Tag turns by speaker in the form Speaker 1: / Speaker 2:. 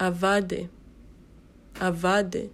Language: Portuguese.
Speaker 1: Avade, Avade.